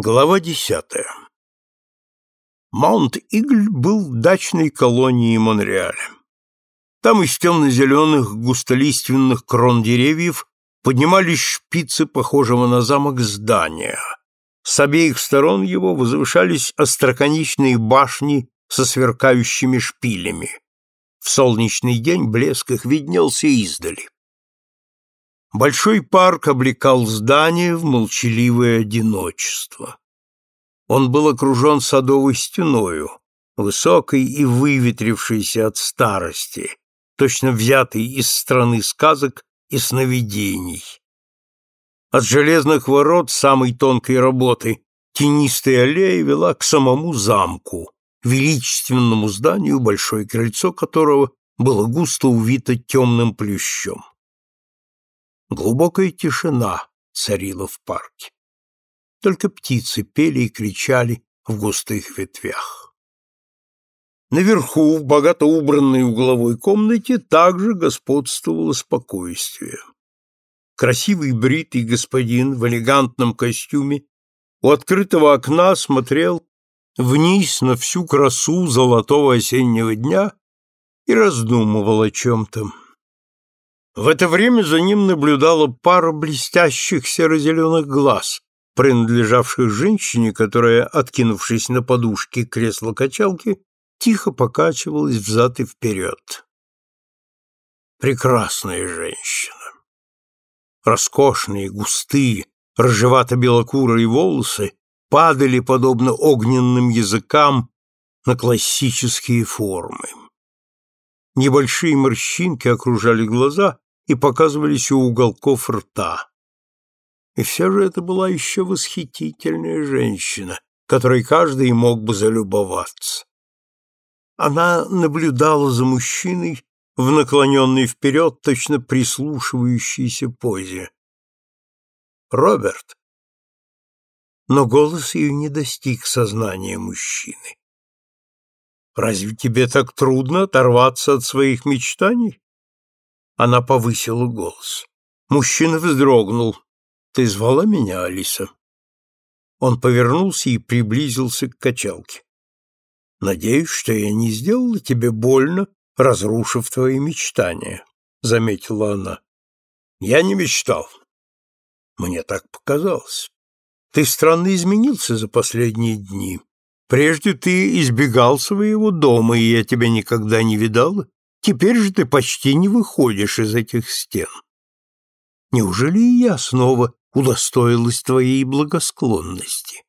Глава десятая. Маунт-Игль был дачной колонией Монреаля. Там из темно-зеленых густолиственных крон деревьев поднимались шпицы похожего на замок здания. С обеих сторон его возвышались остроконечные башни со сверкающими шпилями. В солнечный день блеск их виднелся издали. Большой парк облекал здание в молчаливое одиночество. Он был окружен садовой стеною, высокой и выветрившейся от старости, точно взятой из страны сказок и сновидений. От железных ворот самой тонкой работы тенистая аллея вела к самому замку, величественному зданию, большое крыльцо которого было густо увито темным плющом. Глубокая тишина царила в парке. Только птицы пели и кричали в густых ветвях. Наверху, в богато убранной угловой комнате, также господствовало спокойствие. Красивый бритый господин в элегантном костюме у открытого окна смотрел вниз на всю красу золотого осеннего дня и раздумывал о чем-то. В это время за ним наблюдала пара блестящих серо-зеленых глаз, принадлежавших женщине, которая, откинувшись на подушке кресла-качалки, тихо покачивалась взад и вперед. Прекрасная женщина. Роскошные, густые, рыжевато-белокурые волосы падали, подобно огненным языкам, на классические формы. Небольшие морщинки окружали глаза, и показывались у уголков рта. И все же это была еще восхитительная женщина, которой каждый мог бы залюбоваться. Она наблюдала за мужчиной в наклоненной вперед, точно прислушивающейся позе. «Роберт!» Но голос ее не достиг сознания мужчины. «Разве тебе так трудно оторваться от своих мечтаний?» Она повысила голос. Мужчина вздрогнул. «Ты звала меня, Алиса?» Он повернулся и приблизился к качалке. «Надеюсь, что я не сделала тебе больно, разрушив твои мечтания», — заметила она. «Я не мечтал. Мне так показалось. Ты странно изменился за последние дни. Прежде ты избегал своего дома, и я тебя никогда не видала. Теперь же ты почти не выходишь из этих стен. Неужели и я снова удостоилась твоей благосклонности?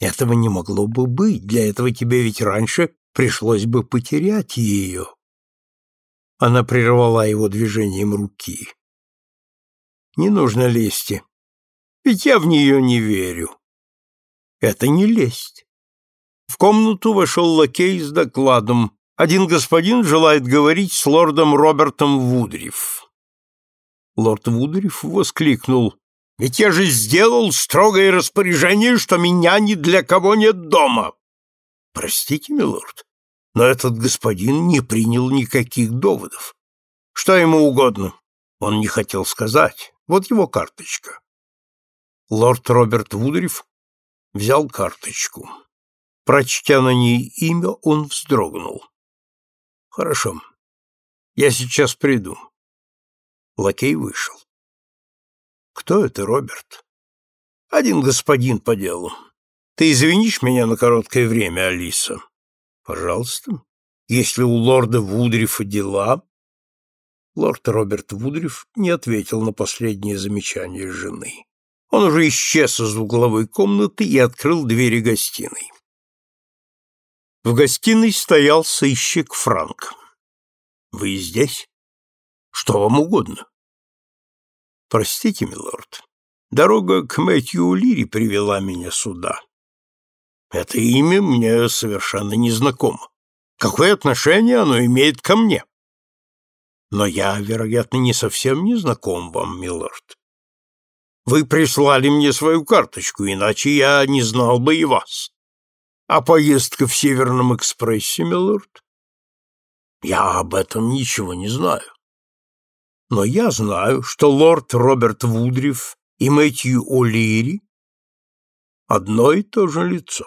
Этого не могло бы быть, для этого тебе ведь раньше пришлось бы потерять ее. Она прервала его движением руки. Не нужно лезть, ведь я в нее не верю. Это не лесть. В комнату вошел лакей с докладом, один господин желает говорить с лордом Робертом Вудриф. Лорд Вудриф воскликнул. «Ведь я же сделал строгое распоряжение, что меня ни для кого нет дома!» «Простите, милорд, но этот господин не принял никаких доводов. Что ему угодно?» Он не хотел сказать. Вот его карточка. Лорд Роберт Вудриф взял карточку. Прочтя на ней имя, он вздрогнул. Хорошо. Я сейчас приду. Лакей вышел. Кто это, Роберт? Один господин по делу. Ты извинишь меня на короткое время, Алиса? Пожалуйста. Если у лорда Вудрифа дела... Лорд Роберт Вудриф не ответил на последнее замечание жены. Он уже исчез из угловой комнаты и открыл двери гостиной. В гостиной стоял сыщик Франк. «Вы здесь? Что вам угодно?» «Простите, милорд, дорога к Мэтью Лири привела меня сюда. Это имя мне совершенно незнакомо. Какое отношение оно имеет ко мне?» «Но я, вероятно, не совсем не знаком вам, милорд. Вы прислали мне свою карточку, иначе я не знал бы и вас». А поездка в Северном экспрессе, милорд? Я об этом ничего не знаю. Но я знаю, что лорд Роберт Вудриф и Мэтью О'Лири одно и то же лицо.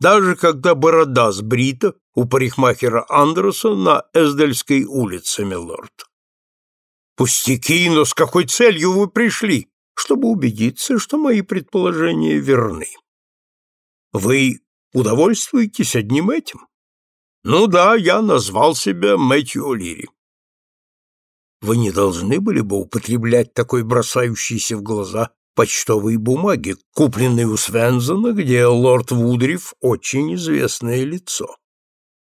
Даже когда борода сбрита у парикмахера Андерса на Эсдельской улице, милорд. Пустяки, но с какой целью вы пришли? Чтобы убедиться, что мои предположения верны. Вы удовольствуетесь одним этим? Ну да, я назвал себя Мэтью О'Лири. Вы не должны были бы употреблять такой бросающийся в глаза почтовые бумаги, купленные у Свензона, где лорд Вудриф очень известное лицо.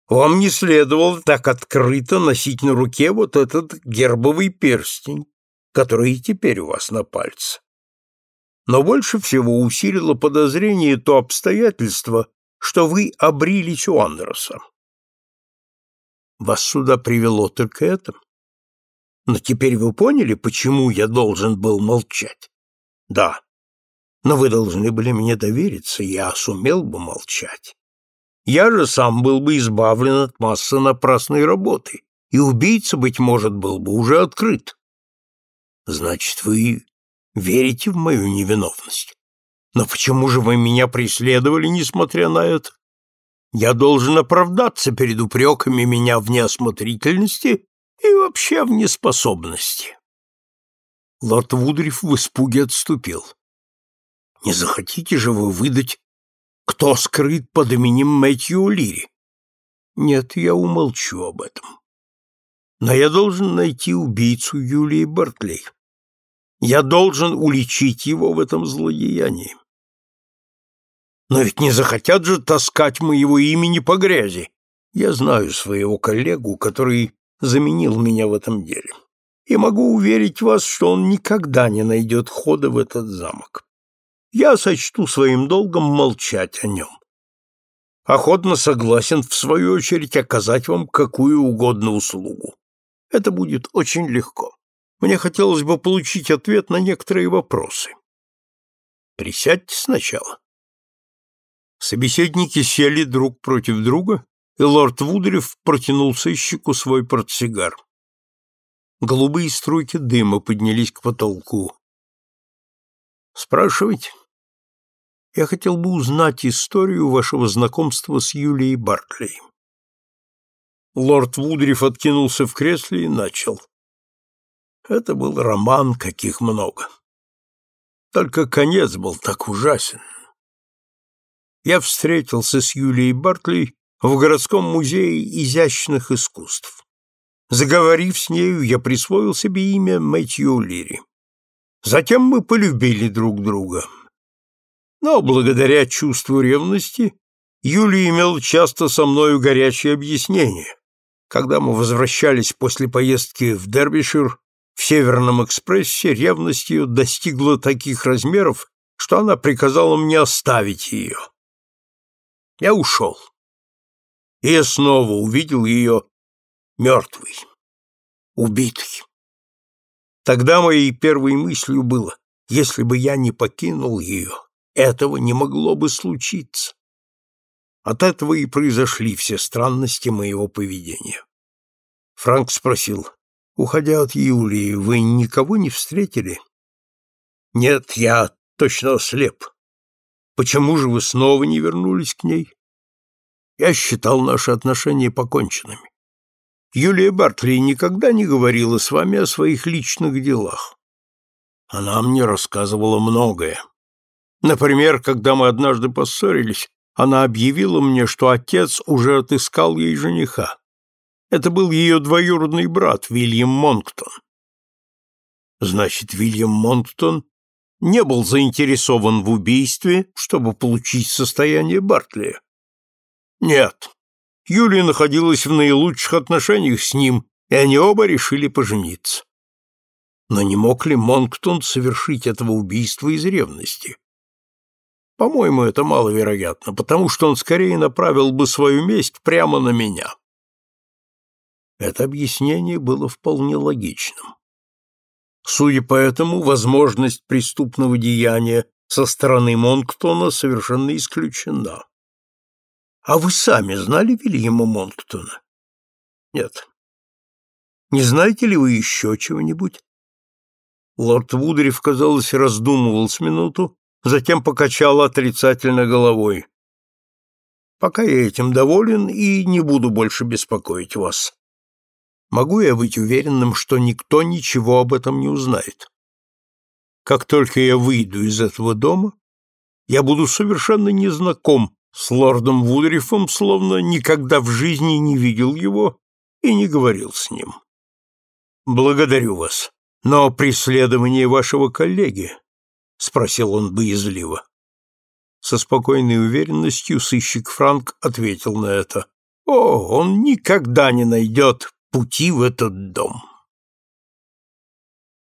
Вам не следовало так открыто носить на руке вот этот гербовый перстень, который и теперь у вас на пальце. Но больше всего усилило подозрение то обстоятельство, что вы обрились у Андерса. Вас сюда привело только это? Но теперь вы поняли, почему я должен был молчать? Да. Но вы должны были мне довериться, я сумел бы молчать. Я же сам был бы избавлен от массы напрасной работы, и убийца, быть может, был бы уже открыт. Значит, вы верите в мою невиновность? Но почему же вы меня преследовали, несмотря на это? Я должен оправдаться перед упреками меня в неосмотрительности и вообще в неспособности. Лорд Вудриф в испуге отступил. Не захотите же вы выдать кто скрыт под именем Мэтью Лири? Нет, я умолчу об этом. Но я должен найти убийцу Юлии Бартлей. Я должен уличить его в этом злодеянии. Но ведь не захотят же таскать моего имени по грязи. Я знаю своего коллегу, который заменил меня в этом деле. И могу уверить вас, что он никогда не найдет хода в этот замок я сочту своим долгом молчать о нем. Охотно согласен, в свою очередь, оказать вам какую угодно услугу. Это будет очень легко. Мне хотелось бы получить ответ на некоторые вопросы. Присядьте сначала. Собеседники сели друг против друга, и лорд Вудрев протянул сыщику свой портсигар. Голубые струйки дыма поднялись к потолку. Спрашивайте. Я хотел бы узнать историю вашего знакомства с Юлией Барклей. Лорд Вудриф откинулся в кресле и начал. Это был роман, каких много. Только конец был так ужасен. Я встретился с Юлией Барклей в городском музее изящных искусств. Заговорив с нею, я присвоил себе имя Мэтью Лири. Затем мы полюбили друг друга. Но благодаря чувству ревности Юлия имел часто со мною горячие объяснения. Когда мы возвращались после поездки в Дербишир, в Северном экспрессе ревность ее достигла таких размеров, что она приказала мне оставить ее. Я ушел. И я снова увидел ее мертвой, убитой. Тогда моей первой мыслью было, если бы я не покинул ее, этого не могло бы случиться. От этого и произошли все странности моего поведения. Франк спросил, уходя от Юлии, вы никого не встретили? Нет, я точно слеп. Почему же вы снова не вернулись к ней? Я считал наши отношения поконченными. Юлия Бартли никогда не говорила с вами о своих личных делах. Она мне рассказывала многое. Например, когда мы однажды поссорились, она объявила мне, что отец уже отыскал ей жениха. Это был ее двоюродный брат, Вильям Монктон. Значит, Вильям Монктон не был заинтересован в убийстве, чтобы получить состояние Бартлия? Нет, Юлия находилась в наилучших отношениях с ним, и они оба решили пожениться. Но не мог ли Монктон совершить этого убийства из ревности? По-моему, это маловероятно, потому что он скорее направил бы свою месть прямо на меня. Это объяснение было вполне логичным. Судя по этому, возможность преступного деяния со стороны Монктона совершенно исключена. А вы сами знали Вильяма Монктона? Нет. Не знаете ли вы еще чего-нибудь? Лорд Вудриф, казалось, раздумывал с минуту, затем покачала отрицательно головой. Пока я этим доволен и не буду больше беспокоить вас. Могу я быть уверенным, что никто ничего об этом не узнает? Как только я выйду из этого дома, я буду совершенно незнаком с лордом Вулрифом, словно никогда в жизни не видел его и не говорил с ним. Благодарю вас. Но преследование вашего коллеги, спросил он боязливо. Со спокойной уверенностью сыщик Франк ответил на это. О, он никогда не найдет пути в этот дом.